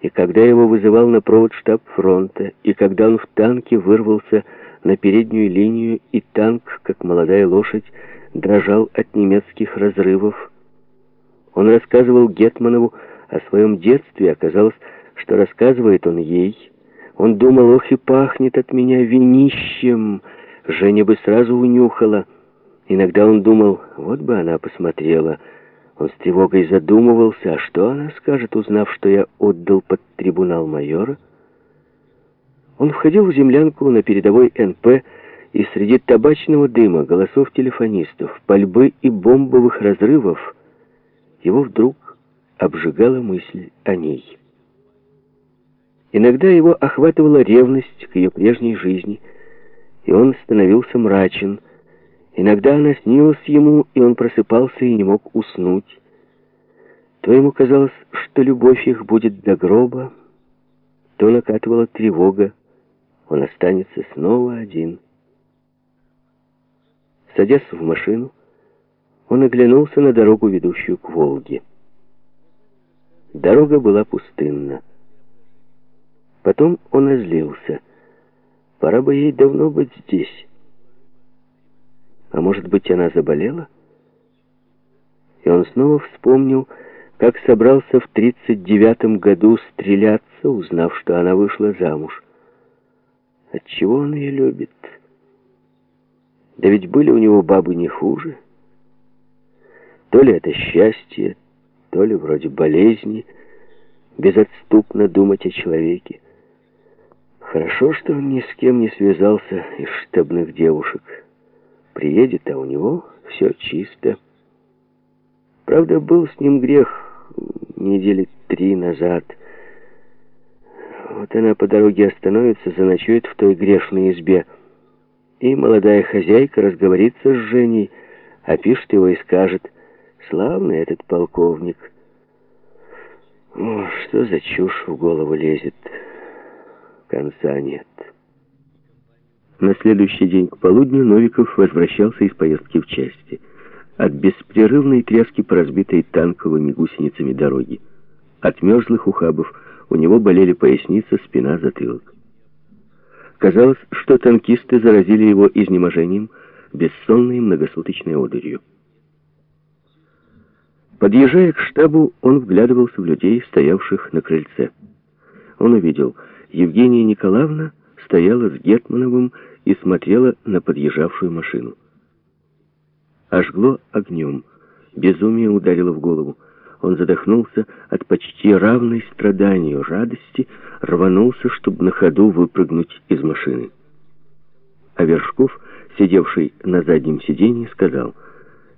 И когда его вызывал на провод штаб фронта, и когда он в танке вырвался на переднюю линию, и танк, как молодая лошадь, дрожал от немецких разрывов, он рассказывал Гетманову о своем детстве, оказалось, что рассказывает он ей. Он думал, ох и пахнет от меня винищем, Женя бы сразу унюхала. Иногда он думал, вот бы она посмотрела. Он с тревогой задумывался, а что она скажет, узнав, что я отдал под трибунал майора? Он входил в землянку на передовой НП, и среди табачного дыма, голосов телефонистов, пальбы и бомбовых разрывов его вдруг обжигала мысль о ней. Иногда его охватывала ревность к ее прежней жизни, и он становился мрачен. Иногда она снилась ему, и он просыпался и не мог уснуть. То ему казалось, что любовь их будет до гроба, то накатывала тревога, он останется снова один. Садясь в машину, он оглянулся на дорогу, ведущую к Волге. Дорога была пустынна. Потом он озлился. Пора бы ей давно быть здесь. А может быть, она заболела? И он снова вспомнил, как собрался в 39-м году стреляться, узнав, что она вышла замуж. Отчего он ее любит? Да ведь были у него бабы не хуже. То ли это счастье, то ли вроде болезни, безотступно думать о человеке. Хорошо, что он ни с кем не связался из штабных девушек. Приедет, а у него все чисто. Правда, был с ним грех недели три назад. Вот она по дороге остановится, заночует в той грешной избе. И молодая хозяйка разговорится с Женей, опишет его и скажет, «Славный этот полковник». О, что за чушь в голову лезет конца нет. На следующий день к полудню Новиков возвращался из поездки в части. От беспрерывной тряски по разбитой танковыми гусеницами дороги. От мерзлых ухабов у него болели поясница, спина, затылок. Казалось, что танкисты заразили его изнеможением, бессонной многосуточной одырью. Подъезжая к штабу, он вглядывался в людей, стоявших на крыльце. Он увидел Евгения Николаевна стояла с Гетмановым и смотрела на подъезжавшую машину. Ожгло огнем. Безумие ударило в голову. Он задохнулся от почти равной страданию радости, рванулся, чтобы на ходу выпрыгнуть из машины. А Вершков, сидевший на заднем сиденье, сказал,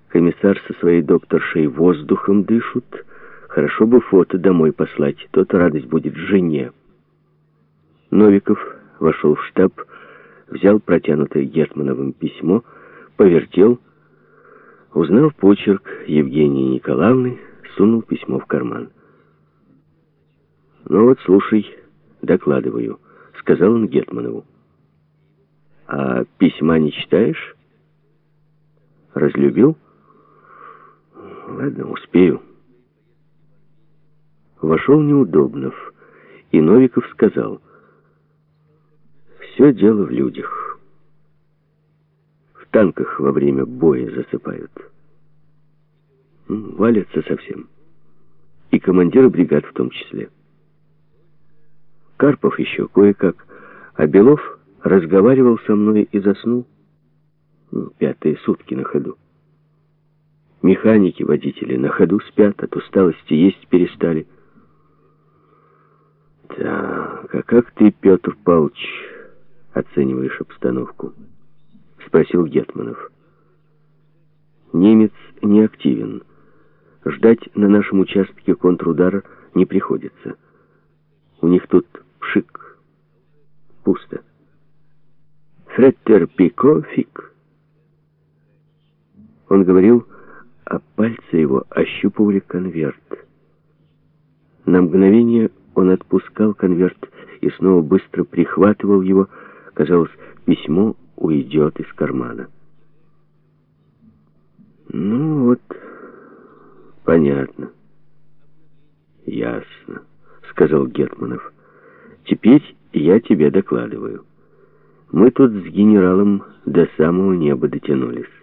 «Комиссар со своей докторшей воздухом дышут. Хорошо бы фото домой послать, тот радость будет жене». Новиков вошел в штаб, взял протянутое Гетмановым письмо, повертел, узнал почерк Евгении Николаевны, сунул письмо в карман. «Ну вот, слушай, докладываю», — сказал он Гетманову. «А письма не читаешь?» «Разлюбил?» «Ладно, успею». Вошел Неудобнов, и Новиков сказал — все дело в людях. В танках во время боя засыпают. Валятся совсем. И командиры бригад в том числе. Карпов еще кое-как, а Белов разговаривал со мной и заснул. Пятые сутки на ходу. Механики, водители на ходу спят, от усталости есть перестали. Так, а как ты, Петр Павлович, оцениваешь обстановку?» — спросил Гетманов. «Немец не активен. Ждать на нашем участке контрудара не приходится. У них тут пшик. Пусто. Фреттер пико фиг». Он говорил, а пальцы его ощупывали конверт. На мгновение он отпускал конверт и снова быстро прихватывал его, Казалось, письмо уйдет из кармана. Ну вот, понятно. Ясно, сказал Гетманов. «Теперь я тебе докладываю. Мы тут с генералом до самого неба дотянулись.